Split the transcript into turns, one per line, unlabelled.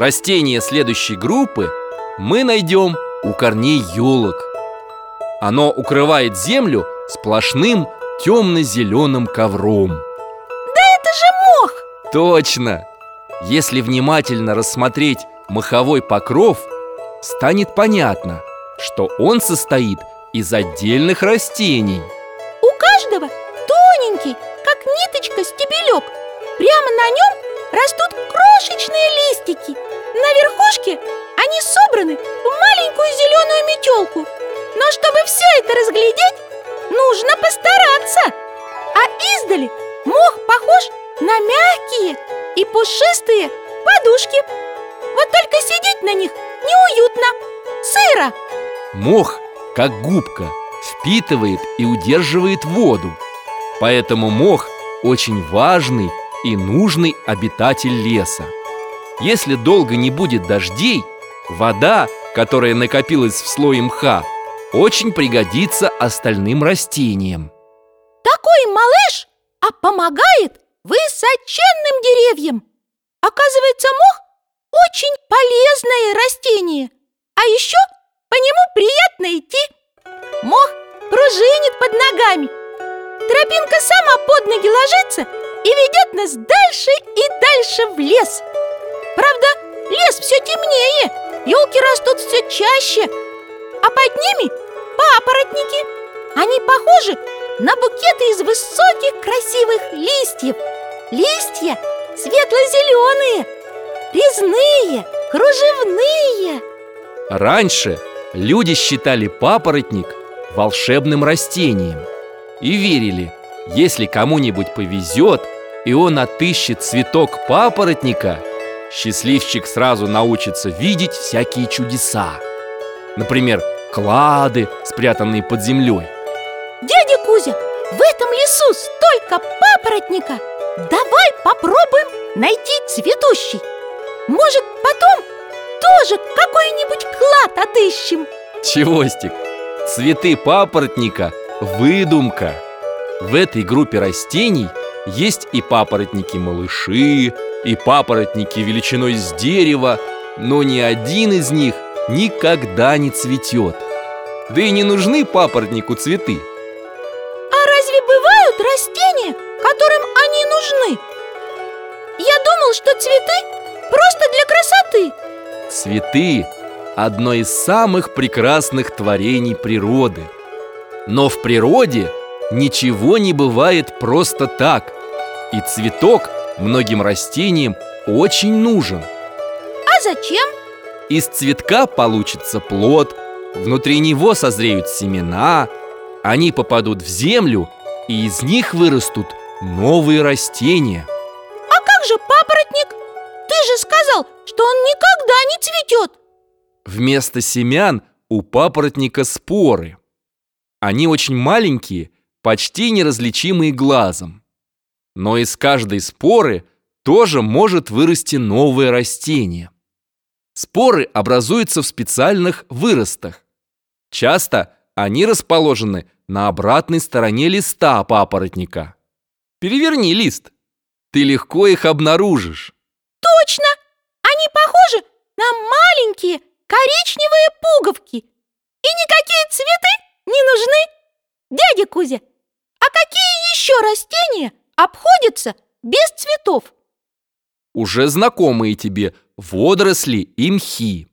Растение следующей группы мы найдем у корней елок. Оно укрывает землю сплошным темно-зеленым ковром.
Да это же мох!
Точно! Если внимательно рассмотреть маховой покров, станет понятно, что он состоит из отдельных растений.
У каждого тоненький, как ниточка, стебелек. Прямо на нем растут крошечные листики. На верхушке они собраны в маленькую зеленую метелку. Но чтобы все это разглядеть, нужно постараться. А издали мох похож на мягкие и пушистые подушки. Вот только сидеть на них неуютно, сыро.
Мох, как губка, впитывает и удерживает воду. Поэтому мох очень важный и нужный обитатель леса. Если долго не будет дождей, вода, которая накопилась в слое мха, очень пригодится остальным растениям.
Такой малыш, а помогает высоченным деревьям. Оказывается, мох очень полезное растение. А еще по нему приятно идти. Мох пружинит под ногами. Тропинка сама под ноги ложится и ведет нас дальше и дальше в лес. Правда, лес все темнее, елки растут все чаще, а под ними папоротники. Они похожи на букеты из высоких красивых листьев. Листья светло-зеленые, резные, кружевные.
Раньше люди считали папоротник волшебным растением и верили, если кому-нибудь повезет, и он отыщет цветок папоротника, счастливчик сразу научится видеть всякие чудеса. Например, клады, спрятанные под землей.
Дядя Кузя, в этом лесу столько папоротника Давай попробуем найти цветущий Может, потом тоже какой-нибудь клад отыщем
Чевостик, цветы папоротника – выдумка В этой группе растений есть и папоротники-малыши, и папоротники величиной с дерева Но ни один из них никогда не цветет. Да и не нужны папоротнику цветы.
А разве бывают растения, которым они нужны? Я думал, что цветы просто для красоты.
Цветы – одно из самых прекрасных творений природы. Но в природе ничего не бывает просто так. И цветок многим растениям очень нужен.
А зачем?
Из цветка получится плод Внутри него созреют семена Они попадут в землю И из них вырастут новые растения.
А как же папоротник? Ты же сказал, что он никогда не цветет.
Вместо семян у папоротника споры. Они очень маленькие, почти неразличимые глазом Но из каждой споры тоже может вырасти новое растение Споры образуются в специальных выростах. Часто они расположены на обратной стороне листа папоротника. Переверни лист. Ты легко их обнаружишь.
Точно! Они похожи на маленькие коричневые пуговки. И никакие цветы не нужны. Дядя Кузя, какие еще растения обходятся без цветов?
Уже знакомые тебе водоросли и мхи.